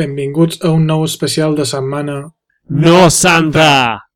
Benvinguts a un nou especial de setmana. No Santa!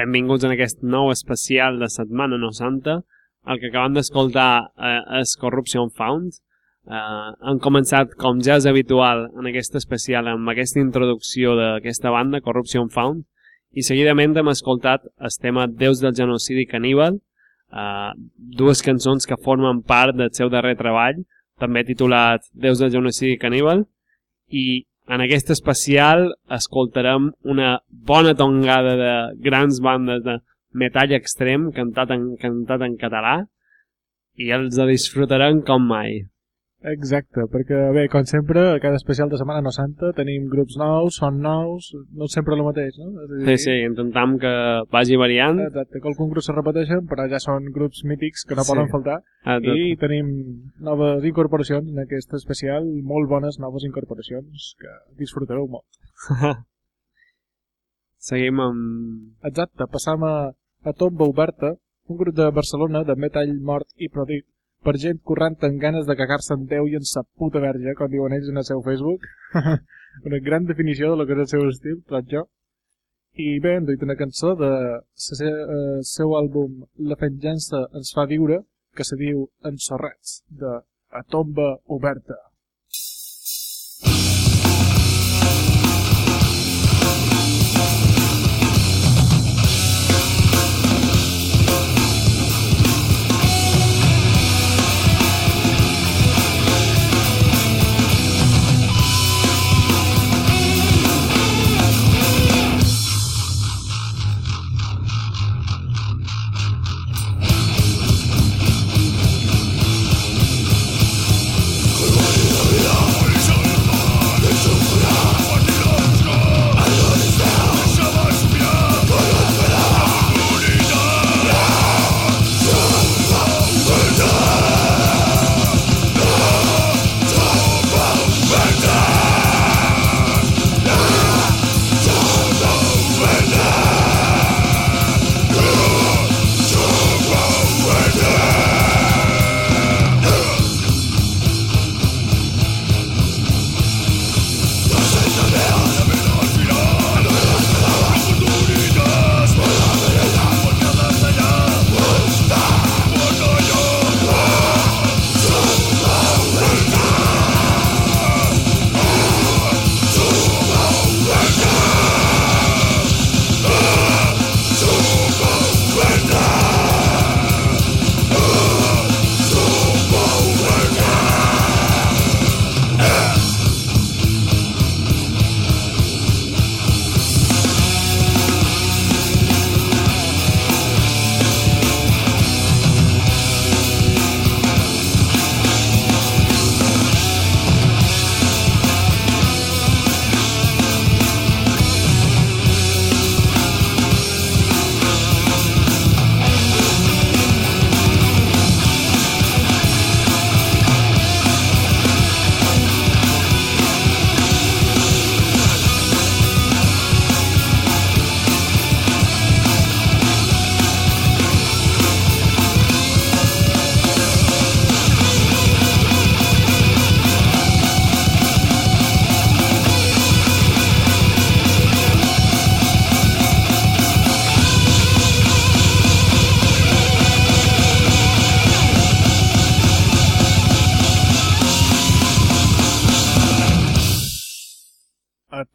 Benvinguts en aquest nou especial de Setmana No Santa. El que acabem d'escoltar eh, és Corruption Found. Eh, han començat, com ja és habitual en aquest especial, amb aquesta introducció d'aquesta banda, Corruption Found, i seguidament hem escoltat el tema Déus del genocidi caníbal, eh, dues cançons que formen part del seu darrer treball, també titulat Déus del genocidi caníbal, i en aquest especial escoltarem una bona tongada de grans bandes de metall extrem cantat en, cantat en català i els disfrutarem com mai. Exacte, perquè bé, com sempre, a cada especial de Setmana No Santa tenim grups nous, són nous, no sempre el mateix, no? Dir, sí, sí, intentem que vagi variant. Exacte, que algun grup se repeteixen, però ja són grups mítics que no sí. poden faltar. Exacte. I tenim noves incorporacions en aquest especial, molt bones noves incorporacions que disfrutareu molt. Seguim amb... Exacte, passam a, a Tomba Oberta, un grup de Barcelona de metall mort i pròdig per gent corrent amb ganes de cagar-se en Déu i en sa puta verge, com diuen ells en el seu Facebook. una gran definició de lo que és el seu estil, trob jo. I bé, hem duit una cançó de el eh, seu àlbum La venjança ens fa viure, que se diu Ensorrats, de A tomba oberta.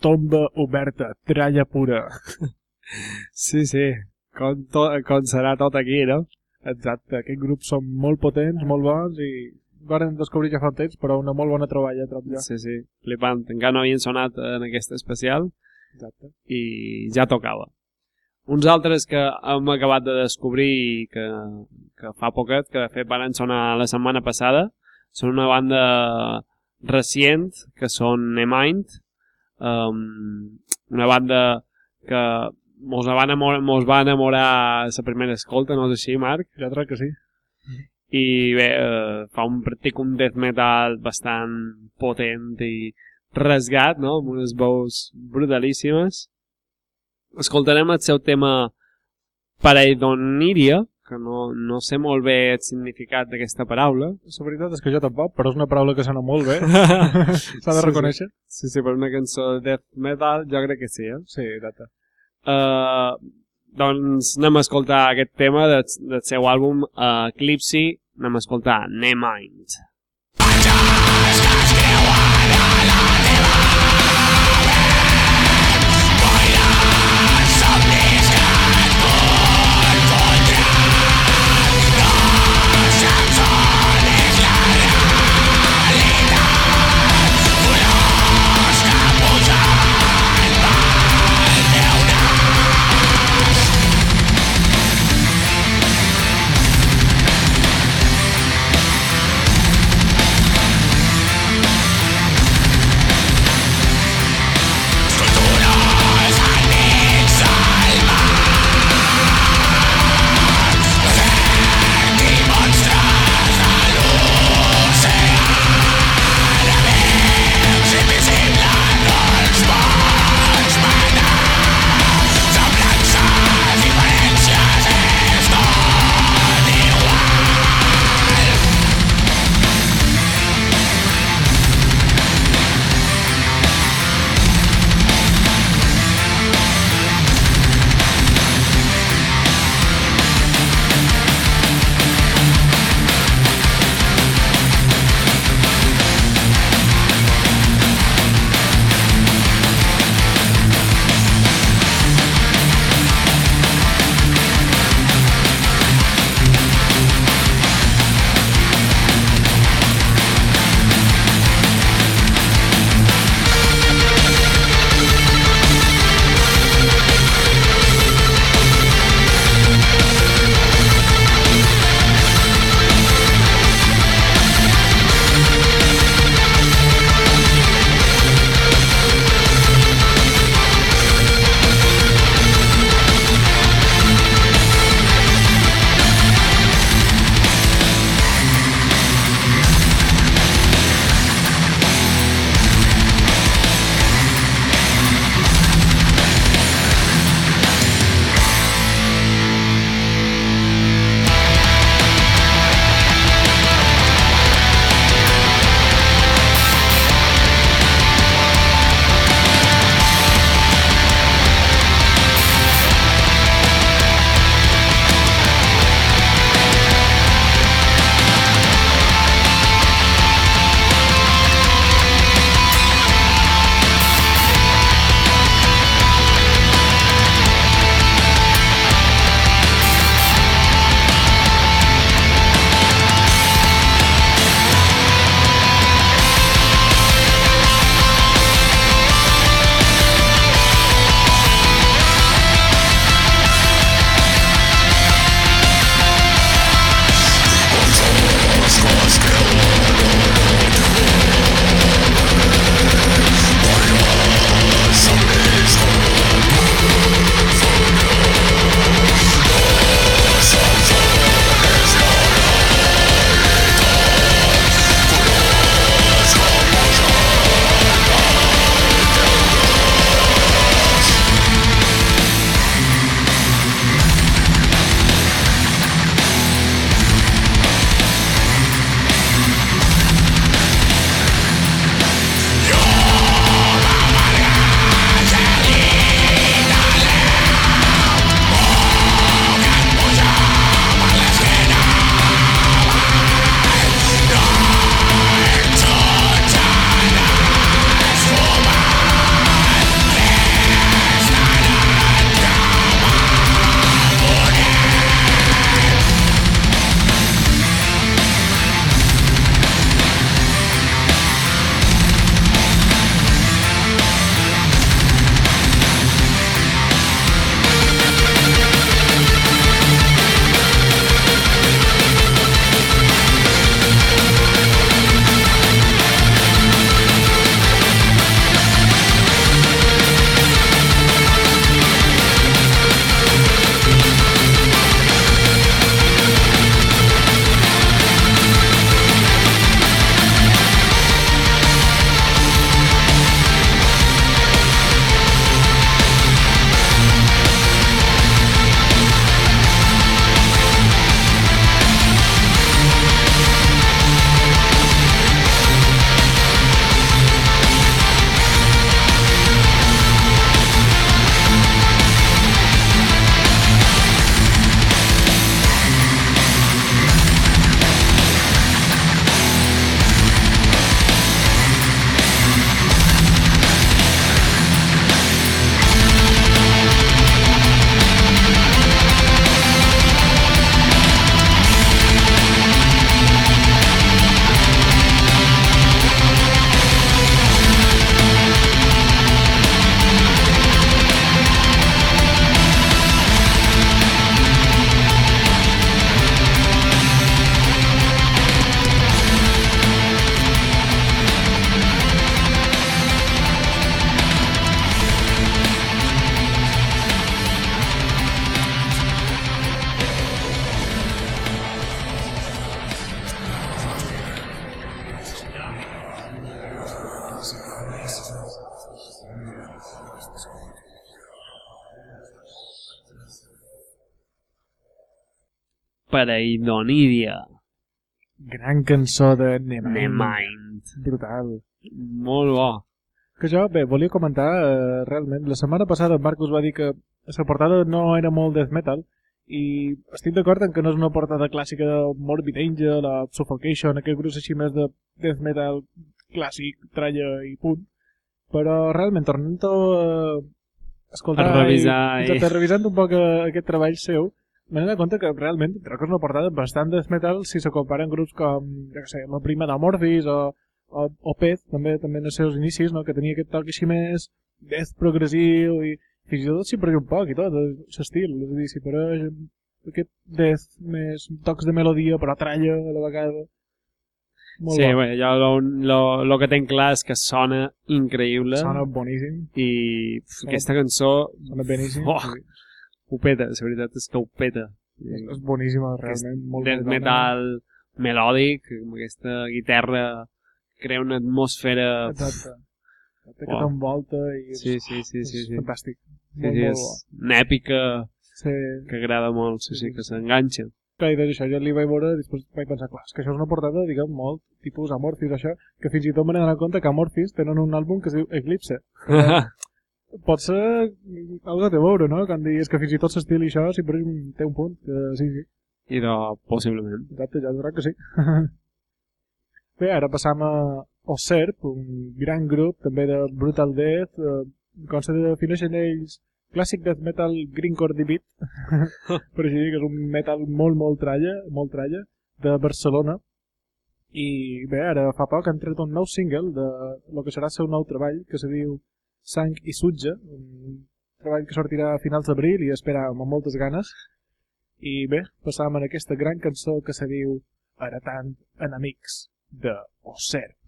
Tomba oberta, tralla pura. Sí, sí, com, to, com serà tot aquí, no? Exacte, aquests grups són molt potents, molt bons i varen descobrir ja fa temps, però una molt bona troballa, trob jo. Sí, sí, flipant. Encara no havien sonat en aquest especial Exacte. i ja tocava. Uns altres que hem acabat de descobrir que, que fa poquet, que de fet van sonar la setmana passada, són una banda recient, que són Nemind, um, una banda que mos va enamorar, mos va enamorar la primera escolta, no és així, Marc? Jo crec que sí. I bé, uh, fa un, practic un death metal bastant potent i rasgat, no? amb unes veus brutalíssimes. Escoltarem el seu tema Pareidoníria, que no, no sé molt bé el significat d'aquesta paraula. La veritat és que jo tampoc, però és una paraula que sona molt bé. S'ha de sí, reconèixer. Sí, sí, per una cançó de death metal jo crec que sí, eh? Sí, exacte. Uh, doncs anem a escoltar aquest tema del, del seu àlbum uh, Eclipse, anem a escoltar Nemind. Just Pareidonídia. Gran cançó de Nemind. Nemind. Brutal. Molt bo. Que jo, bé, volia comentar, eh, realment, la setmana passada en Marcus va dir que la portada no era molt death metal i estic d'acord en que no és una portada clàssica de Morbid Angel, la Suffocation, aquest grup així més de death metal clàssic, tralla i punt, però realment tornant a escoltar A revisar i, i- revisant un poc eh, aquest treball seu m'he donat compte que realment que és una portada bastant death metal si se comparen grups com jo què sé, la prima d'Amorphis o, o, o Pez també també en els seus inicis no? que tenia aquest toc així més death progressiu i fins i tot s'hi perdia un poc i tot l'estil, és a dir, s'hi apareix aquest death més tocs de melodia però tralla a la vegada molt sí, bo. bé, jo lo, lo, lo que tenc clar és que sona increïble sona boníssim i pf, aquesta cançó sona beníssim Oh. sí. Ho peta, la veritat és que ho peta. és, és boníssima realment molt Death bona. metal melòdic, amb aquesta guitarra crea una atmosfera... exacte Exacte, que t'envolta i és, Sí, sí, sí, és sí. sí. fantàstic sí, molt, sí és una èpica sí. que agrada molt, sí, sí, que s'enganxa. Clar, i doncs això, jo li vaig veure i després vaig pensar, clar, que això és una portada, diguem, molt tipus Amorphis, això, que fins i tot m'he donat compte que Amorphis tenen un àlbum que es diu Eclipse. Pot ser algo té a veure, no? Quan diguis que fins i tot l'estil i això, sí, però té un punt, que sí, sí, I de, possiblement. exacte, ja veurà que sí. Bé, ara passam a Oserp, un gran grup també de Brutal Death, eh, com se defineixen ells, clàssic death metal greencore divid, per així dir, que és un metal molt, molt tralla, molt tralla, de Barcelona. I bé, ara fa poc han tret un nou single de lo que serà el seu nou treball, que se diu Sang i Sutja, un treball que sortirà a finals d'abril i esperàvem amb moltes ganes. I bé, passàvem en aquesta gran cançó que se diu Heretant enemics de Oserp.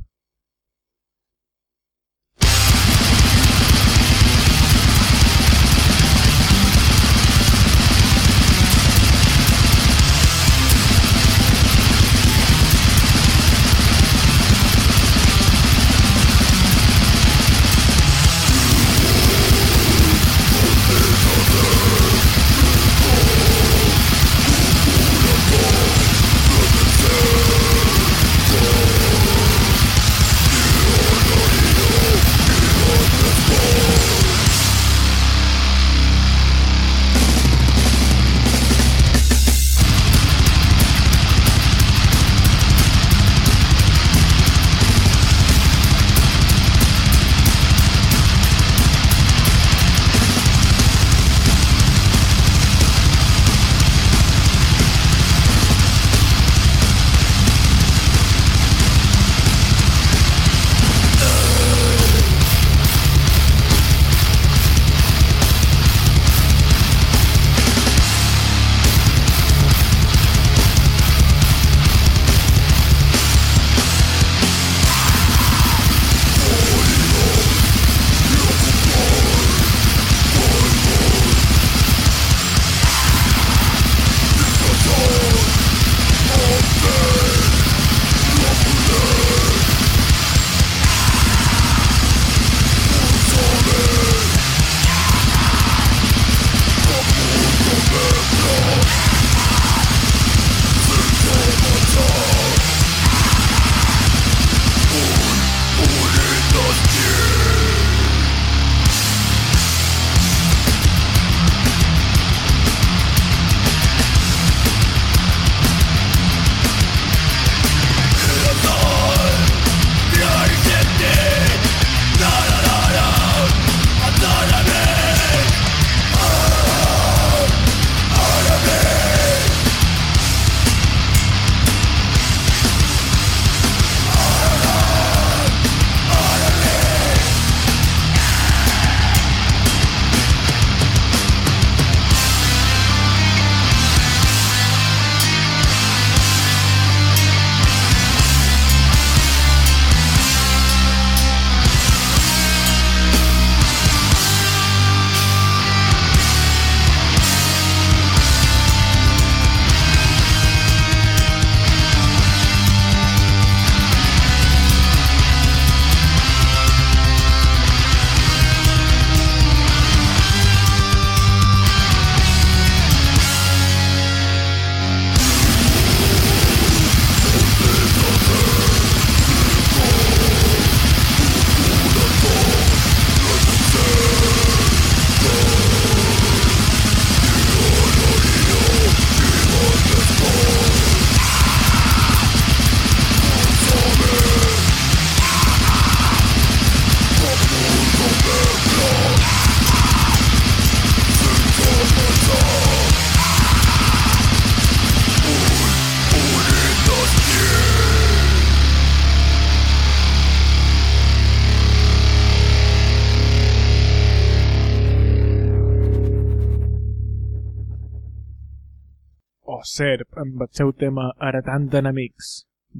Serp, amb el seu tema Heretant enemics.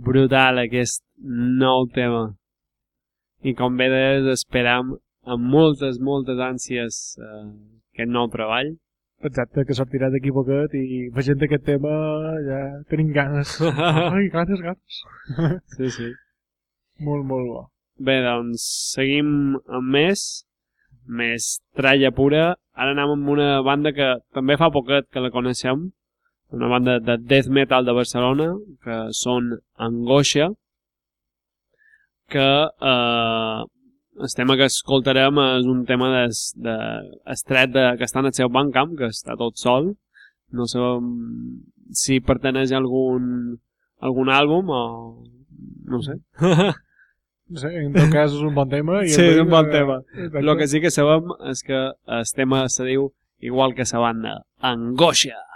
Brutal aquest nou tema. I com bé deies, esperam amb moltes, moltes ànsies eh, aquest nou treball. Exacte, que sortirà d'aquí poquet i veient aquest tema ja tenim ganes. Ai, ganes, ganes. Sí, sí. Molt, molt bo. Bé, doncs seguim amb més, més tralla pura. Ara anem amb una banda que també fa poquet que la coneixem, una banda de death metal de Barcelona, que són Angoixa, que eh, el tema que escoltarem és un tema de, de estret de, que està en el seu Bandcamp, que està tot sol. No sé si perteneix a algun, algun àlbum o... no sé. No sé, en tot cas és un bon tema. I Sí, és un bon eh, tema. El que sí que sabem és que el tema se diu igual que la banda, Angoixa.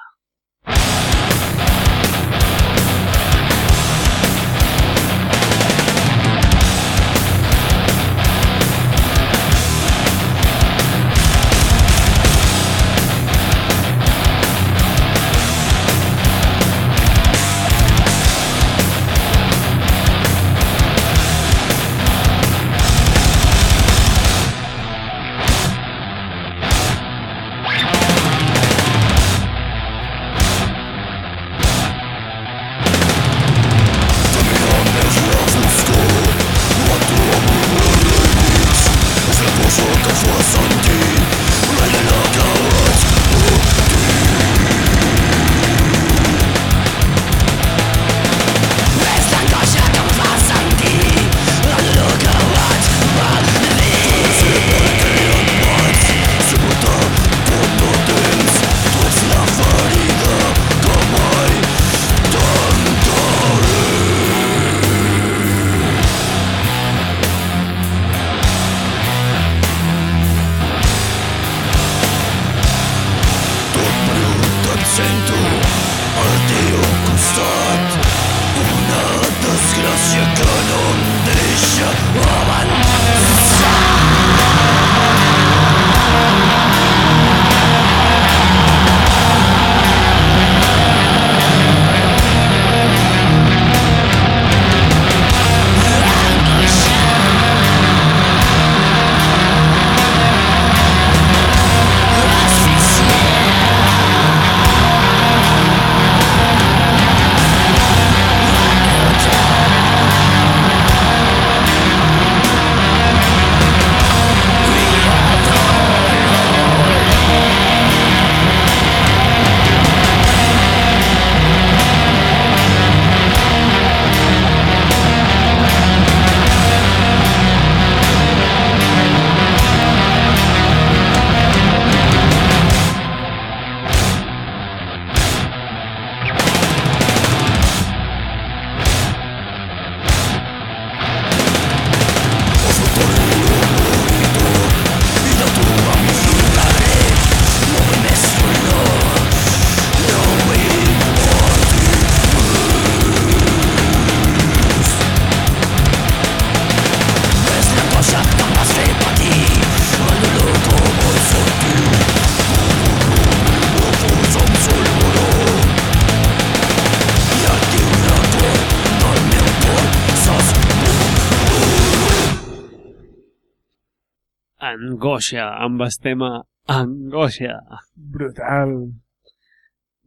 Angoixa, amb el tema Angoixa. Brutal.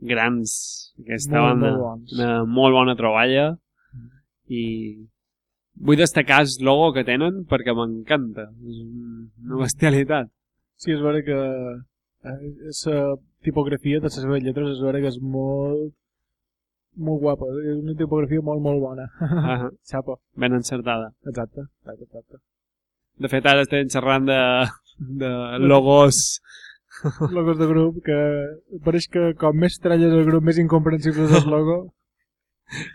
Grans, aquesta Molt, banda. molt bons. Una molt bona troballa i vull destacar el logo que tenen perquè m'encanta. És una bestialitat. Sí, és vera que la tipografia de les seves lletres és vera que és molt molt guapa, és una tipografia molt molt bona. Ah, Xapa, ben encertada. exacte, exacte, exacte. De fet, ara estem xerrant de, de logos. Logos de grup que pareix que com més tralles el grup més incomprensible és el logo.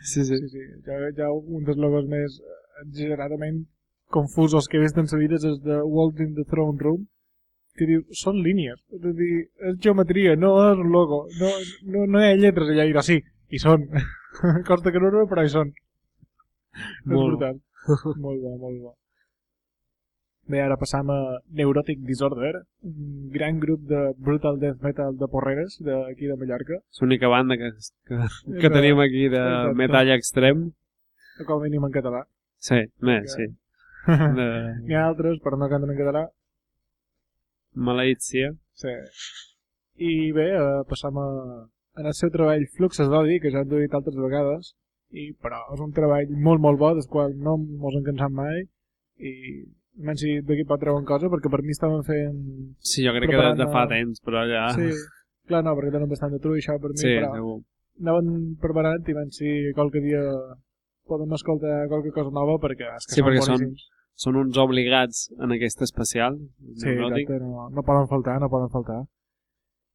Sí, sí. Sí, sí, ja, ja un dels logos més exageradament confusos que he vist en sa vida és el de Walls in the Throne Room que diu, són línies, és a dir, és geometria, no és un logo, no, no, no hi ha lletres allà, i no, sí, hi són. Costa que no, no, però hi són. És Molt. brutal. molt bo, molt bo. Bé, ara passam a Neurotic Disorder, un gran grup de brutal death metal de porreres d'aquí de Mallorca. És l'única banda que, que, que Que- tenim aquí de Exacte. metall extrem. o com a mínim en català. Sí, bé, Que- sí. N'hi De ha altres, però no canten en català. maleïcia. Sí. I bé, eh, passam a, en el seu treball Fluxes d'Odi, que ja hem dit altres vegades, i, però és un treball molt, molt bo, del qual no mos en cansam mai, i menys si d'aquí pot treure cosa, perquè per mi estaven fent... Sí, jo crec que des de fa temps, però ja... Sí, clar, no, perquè tenen bastant de tru i això per mi, sí però segur. anaven preparant i van si qualque dia podem escoltar qualque cosa nova perquè és que Sí, són perquè són boníssims. Són uns obligats en aquest especial. Sí, exacte, no, no poden faltar, no poden faltar.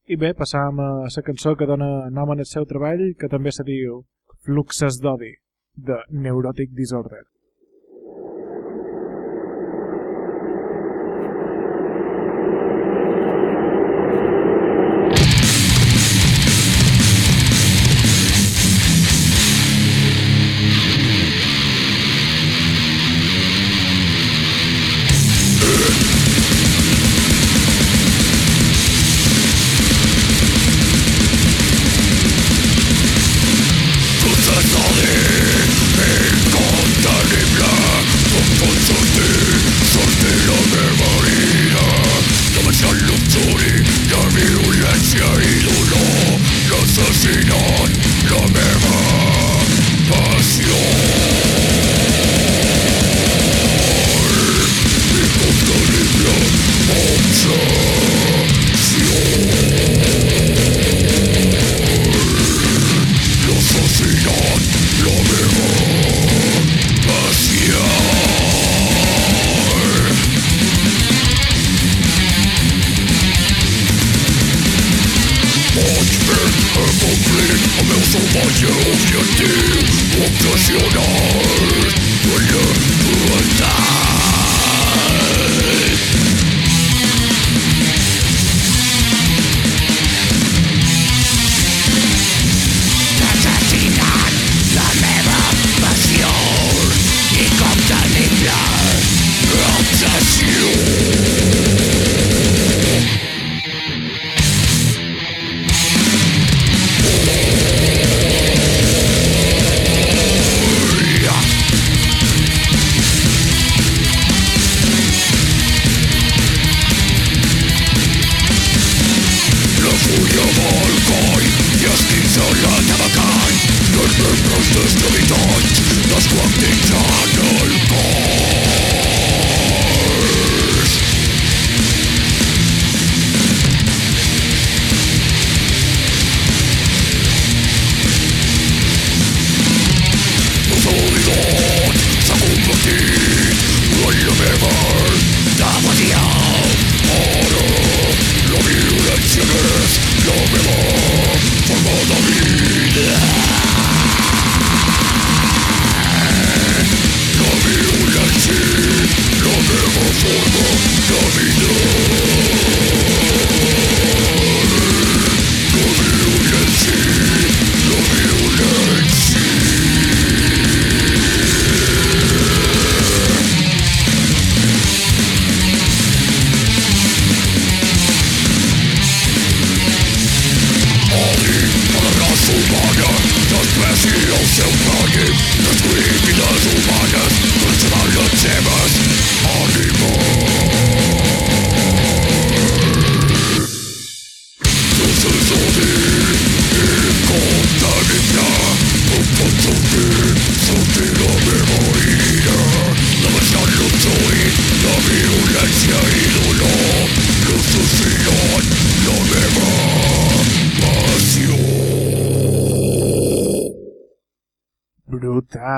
I bé, passàvem a la cançó que dona nom al seu treball, que també se diu Fluxes d'odi, de Neurotic Disorder. Lord, lo mejor.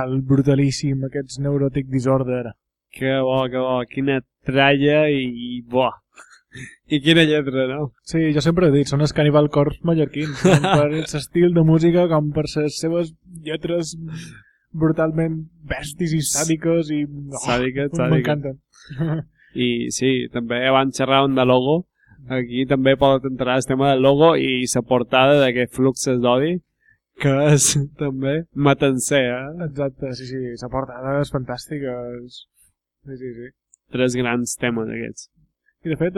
Brutal, brutalíssim, aquests Neurotic Disorder. Que bo, que bo. Quina tralla i, i bo. I quina lletra, no? Sí, jo sempre he dit, són els Cannibal Corpse mallorquins, per l'estil de música com per les seves lletres brutalment bèsties i sàdiques i... Oh, Sàdiques, sàdiques. M'encanten. I sí, també abans xerràvem de logo. Aquí també pot entrar el tema del logo i la portada d'aquest fluxes d'odi, que és també matancer, eh? Exacte, sí, sí, és fantàstica. És... Sí, sí, sí. tres grans temes aquests. I de fet,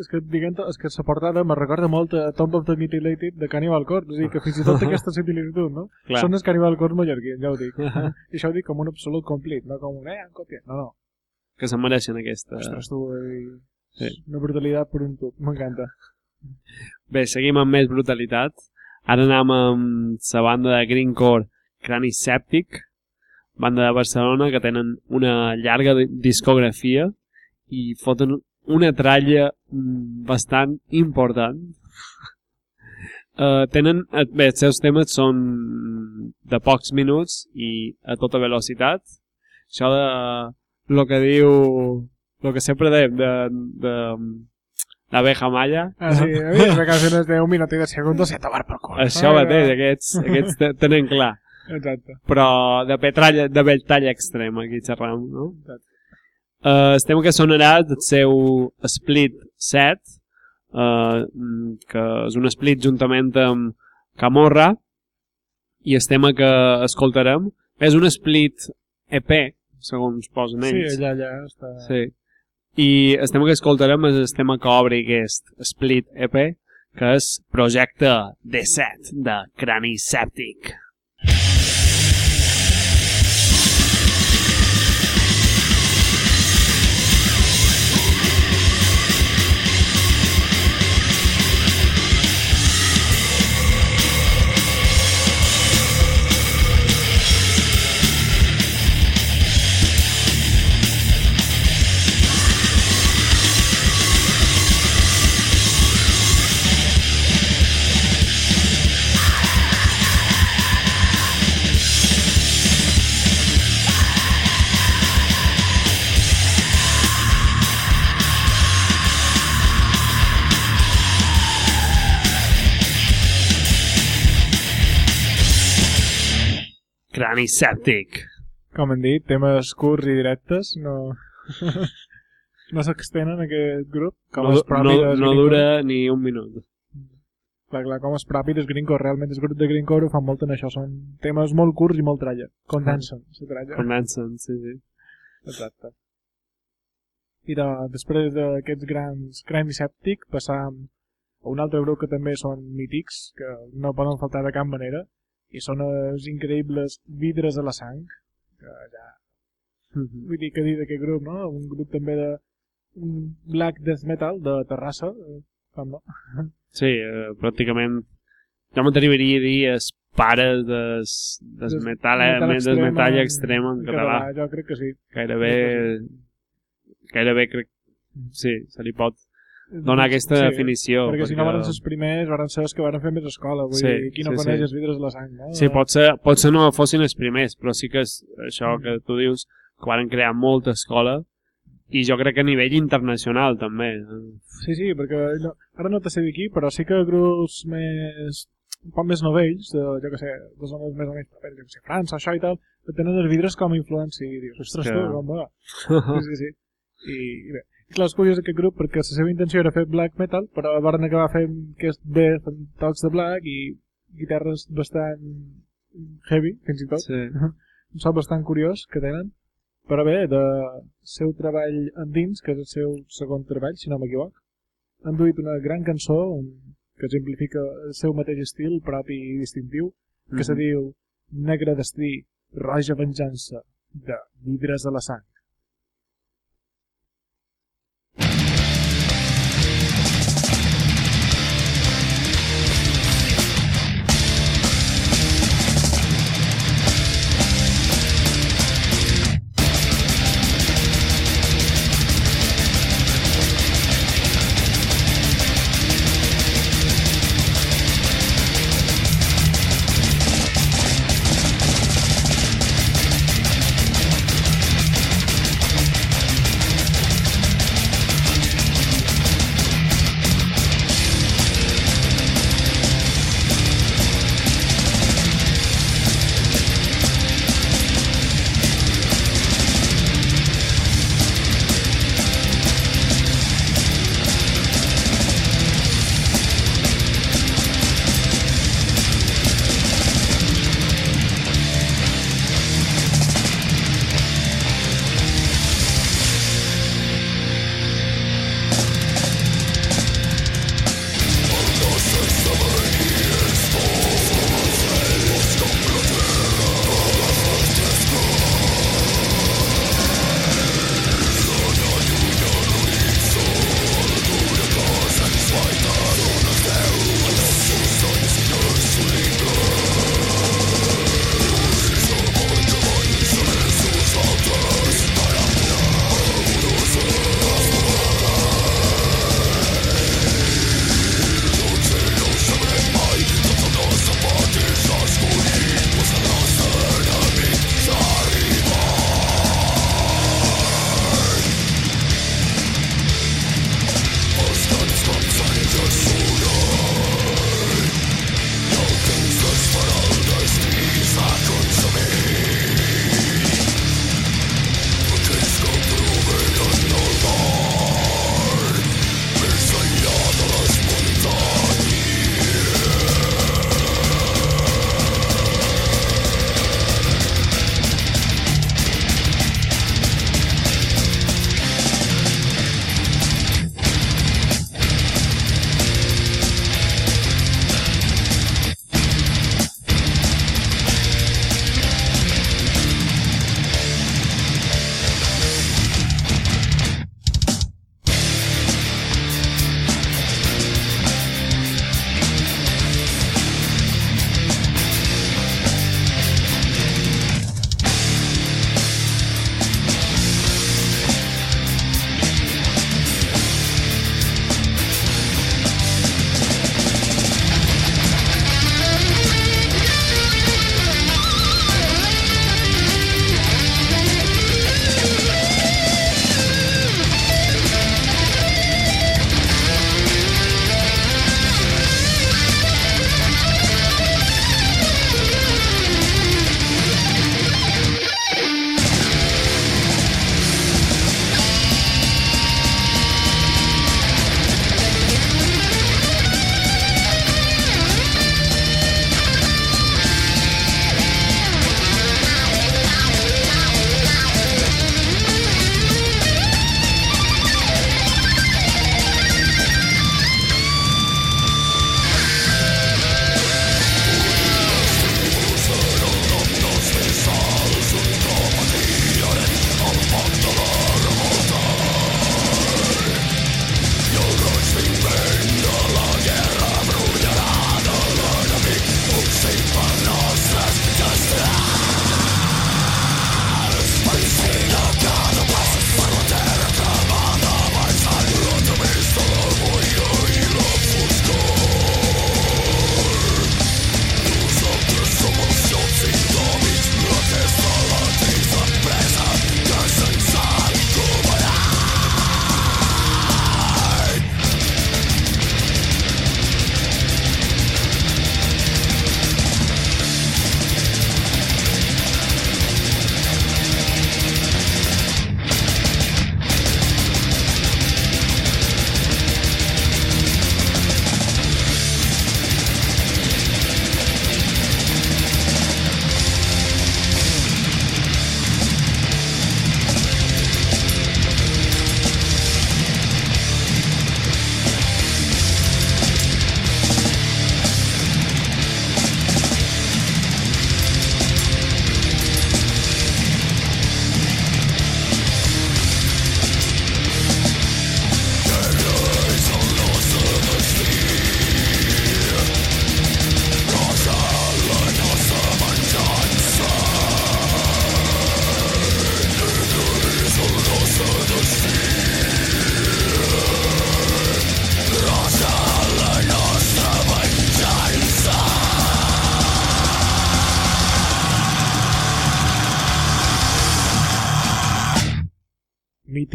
és que, diguem, és que la portada me recorda molt a Tomb of the Mutilated de Cannibal Corpse, és a dir, que fins i tot aquesta similitud, no? Clar. Són els Cannibal Corpse mallorquins, ja ho dic. I això ho dic com un absolut complit, no com un, eh, en còpia. No, no. Que se'n mereixen aquesta... Ostres, tu, eh, Sí. una brutalitat per un tub, m'encanta. Bé, seguim amb més brutalitat. Ara anem amb la banda de Greencore Crani Septic, banda de Barcelona que tenen una llarga di- discografia i foten una tralla bastant important. Uh, tenen, eh, bé, els seus temes són de pocs minuts i a tota velocitat. Això de lo que diu, lo que sempre dèiem de, de, de abeja malla, Ah, sí, a les cançons de un minut i de segundos se tomar por culo. això mateix, aquests, aquests te- tenen clar. Exacte. Però de petralla, de bell tall extrem, aquí xerram, no? Uh, el tema que sonarà el seu Split 7, uh, que és un split juntament amb Camorra, i el tema que escoltarem és un split EP, segons posen Sí, ells. allà, allà està... Sí. I el tema que escoltarem és el tema que obre aquest Split EP, que és Projecte D7 de Crani Sèptic. Sèptic. Com hem dit, temes curts i directes, no... no s'extenen aquest grup, com No, és propi no, no dura ni un minut. Clar, clar, com és propi del Greencore, realment el grup de Greencore ho fan molt en això, són temes molt curts i molt tralla, condensen, la tralla. Condensen, sí, sí. Exacte. I de, després d'aquests grans Crime Sèptic passam a un altre grup que també són mítics, que no poden faltar de cap manera, i són els increïbles Vidres a la sang, que ja... Vull dir, que dir d'aquest grup, no? Un grup també de un black death metal de Terrassa, eh, com no? Sí, eh, pràcticament jo m'atreviria a dir els pares des, des Des- metal, eh, metal des extrem metall en- extrem en català. Jo crec que sí. Gairebé, gairebé crec, sí, se li pot donar aquesta Sí, definició. Perquè, si no van ser els primers, van ser els que van fer més escola. Vull Sí, dir, qui no sí, coneix sí. els vidres de la sang, no? Sí, potser, potser no fossin els primers, però sí que és això que tu dius, que van crear molta escola, i jo crec que a nivell internacional també. Sí, sí, perquè no, ara no te sé dir qui, però sí que grups més un poc més novells, de, jo que sé, de zones més o menys properes, jo que sé, França, això i tal, que tenen els vidres com a influència i dius, ostres, Hòstia. tu, com va? Sí, sí, sí. I, i bé, i clar, és curiós aquest grup perquè la seva intenció era fer black metal, però van acabar fent aquest death amb tocs de black i guitarres bastant heavy, fins i tot. Sí. un so bastant curiós que tenen però bé, de seu treball endins que és el seu segon treball, si no m'equivoc han duit una gran cançó que exemplifica el seu mateix estil propi i distintiu que se Mhm. diu Negre destí, roja venjança de vidres de la sang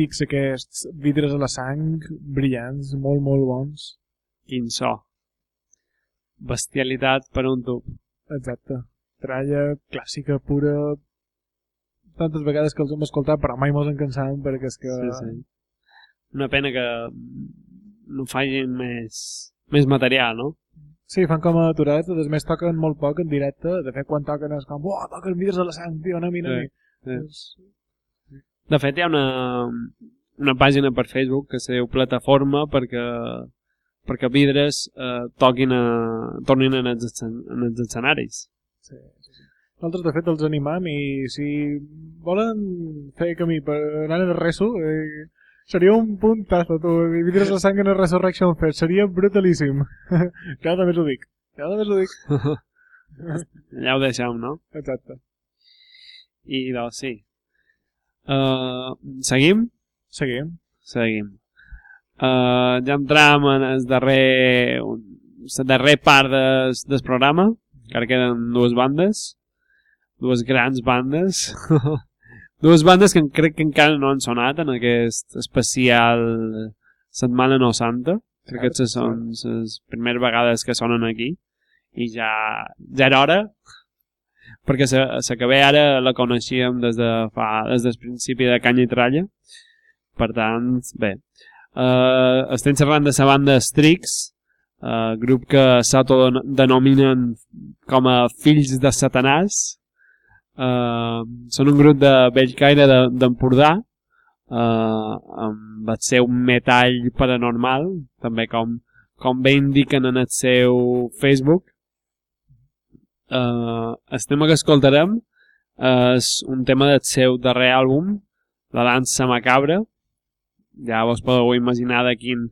mítics aquests vidres a la sang, brillants, molt, molt bons. Quin so. Bestialitat per un tub. Exacte. Tralla clàssica, pura... Tantes vegades que els hem escoltat, però mai mos en cansàvem perquè és que... Sí, sí. Una pena que no facin més, més material, no? Sí, fan com a aturats, a més toquen molt poc en directe, de fet quan toquen és com, uah, toquen vidres a la sang, tio, anem-hi, anem-hi. Sí. És- De fet, hi ha una, una pàgina per Facebook que se diu Plataforma perquè, perquè vidres eh, toquin a, tornin en els, en els escenaris. Sí, sí, sí. Nosaltres, de fet, els animam i si volen fer camí per anar al Reso, eh, seria un puntazo, tu. Vidres la sang en el Resurrection Fest. Seria brutalíssim. Cada més ho dic. Cada més ho dic. Ja ho deixem, no? Exacte. I doncs sí. Uh, seguim? Seguim. Seguim. Uh, ja entram en el darrer, la darrer part del, del programa, que ara queden dues bandes, dues grans bandes, dues bandes que crec que encara no han sonat en aquest especial Setmana No Santa. Crec que aquestes són les primeres vegades que sonen aquí i ja, ja era hora perquè la que ve ara la coneixíem des de fa, des del principi de Canya i Tralla. Per tant, bé. Uh, estem xerrant de la banda Strix uh, grup que s'autodenominen com a fills de Satanàs. Uh, són un grup de Bellcaire de- d'Empordà uh, amb el seu metall paranormal també com, com bé indiquen en el seu Facebook uh, el tema que escoltarem és un tema del seu darrer àlbum, La dansa macabra. Ja vos podeu imaginar de quin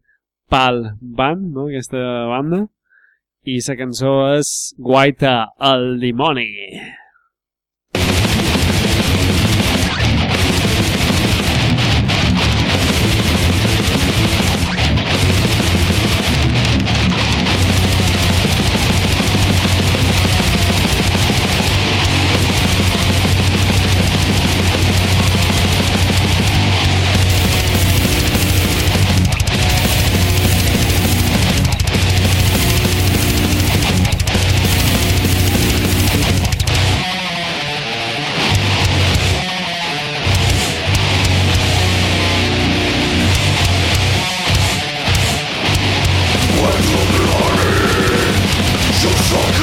pal van, no?, aquesta banda. I la cançó és Guaita el dimoni.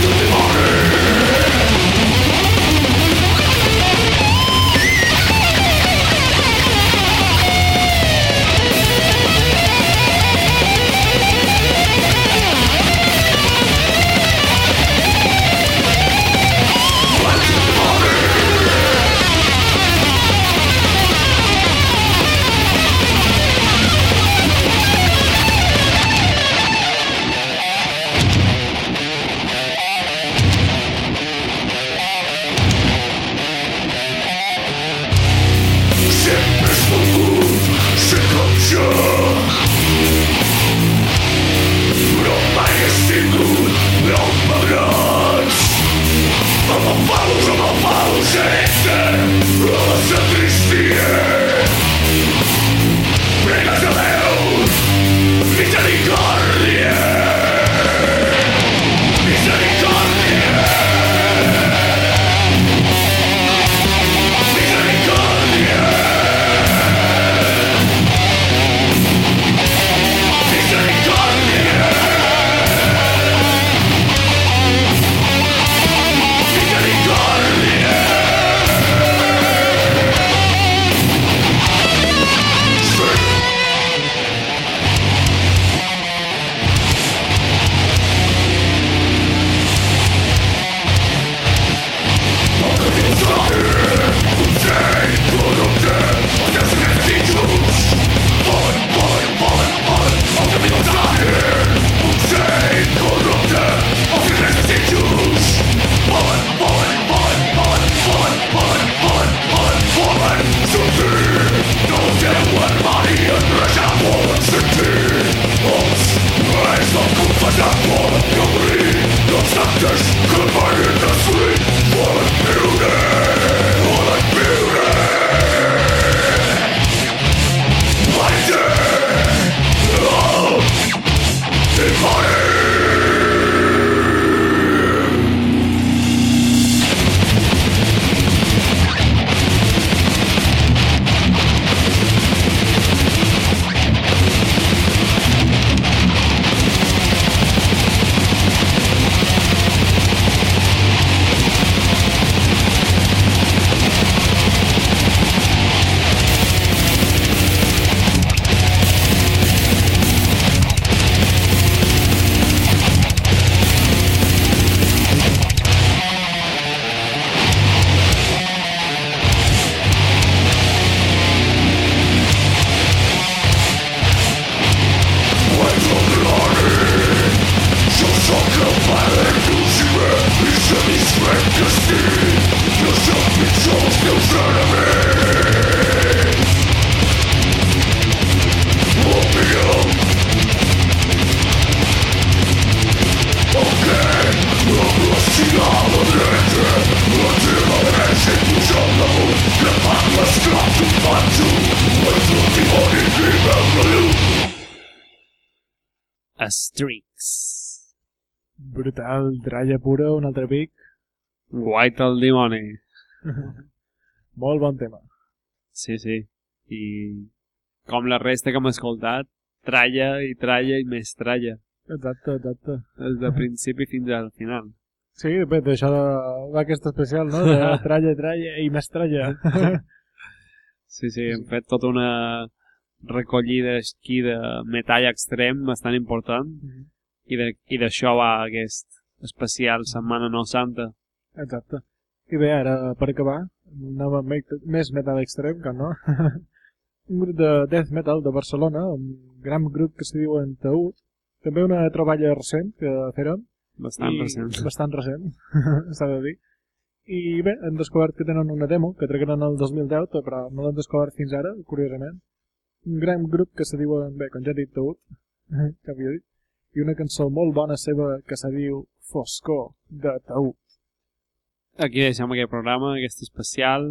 to honor. Strix. Brutal, tralla pura, un altre pic. White el dimoni. Molt bon tema. Sí, sí. I com la resta que hem escoltat, tralla i tralla i més tralla. Exacte, exacte. Des de principi fins al final. Sí, bé, d'això de... va aquest especial, no? De tralla, tralla i més tralla. Sí, sí, hem fet tota una recollida aquí de metall extrem bastant important i de- i d'això va aquest especial Setmana No Santa. Exacte. I bé, ara, per acabar, anava més metal extrem, que no? un grup de death metal de Barcelona, un gran grup que se diuen Taüt, també una troballa recent que feren, Bastant i recent. bastant recent, s'ha de dir. I bé, hem descobert que tenen una demo que tragueren el 2010, però no l'hem descobert fins ara, curiosament. Un gran grup que se diuen, bé, com ja he dit, Taüt, que havia dit, i una cançó molt bona seva que se diu Foscor, de Taüt. Aquí deixem aquest programa, aquest especial.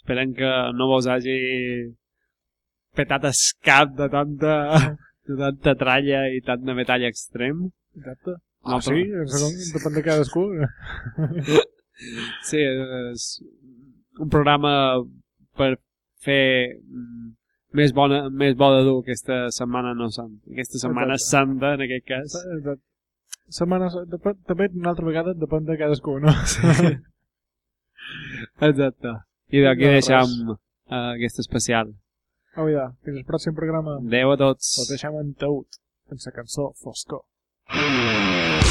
Esperem que no vos hagi petat el cap de tanta, de tanta tralla i tant de metall extrem. Exacte. No, Ah, sí? però- Segons, depèn de cadascú. Sí, és un programa per fer mm, més bona, més bo de dur aquesta setmana no santa. Aquesta setmana Exacte. santa, en aquest cas. Exacte. Setmana, depèn, també una altra vegada depèn de cadascú, no? Exacte. I d'aquí No, deixem uh, aquest especial. Au, ja, fins al pròxim programa. Adéu a tots. El deixem en taüt, sense cançó Foscor. Darker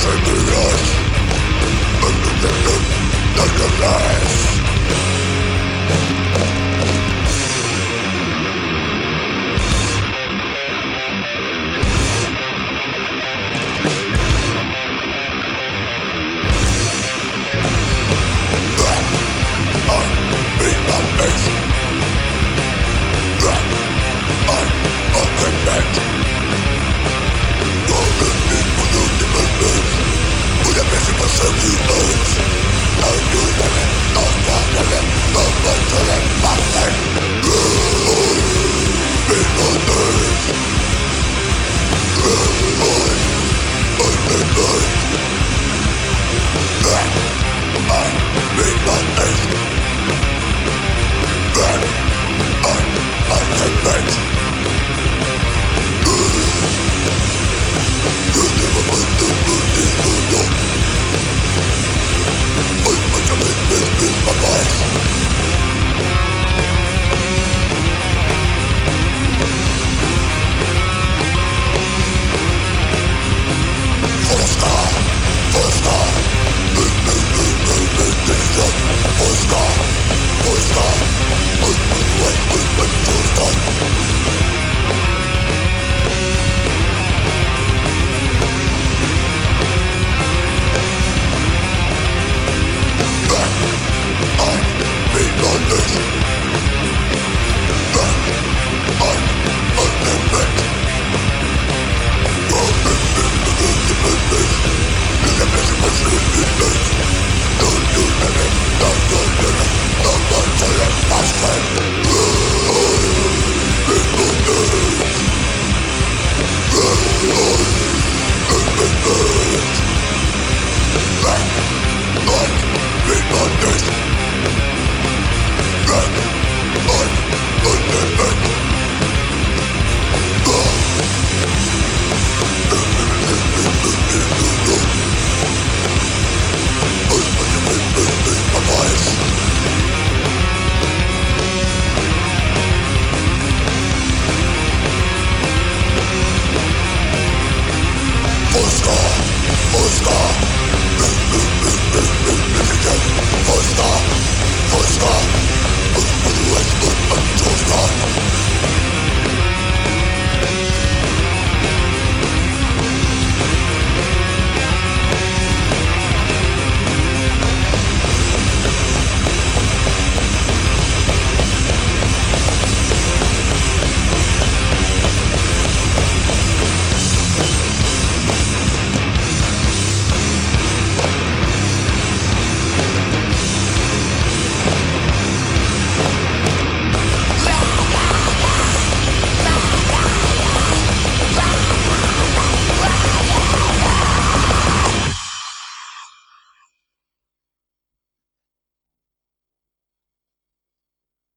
Defend